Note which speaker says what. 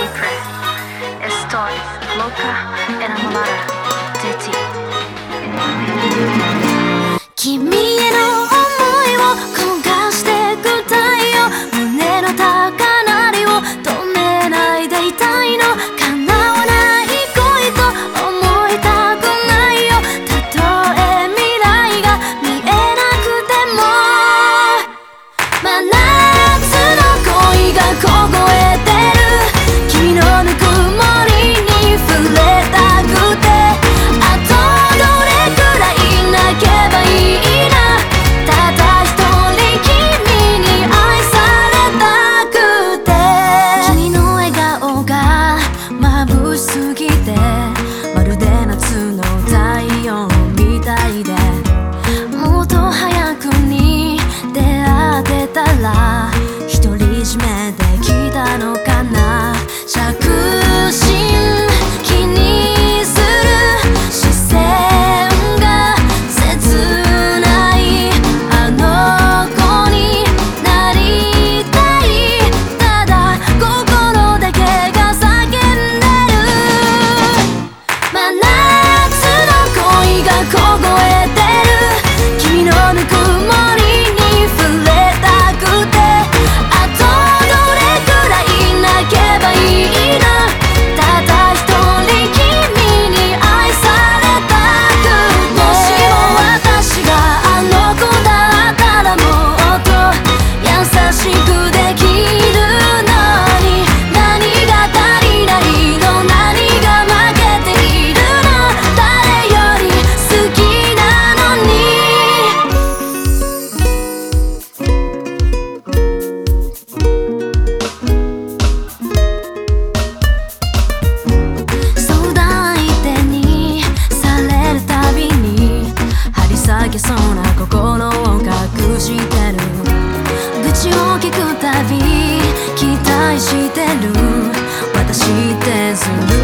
Speaker 1: siempre estoy loca, enamorada de ti. 君への 聞くたび期待してる。私ってする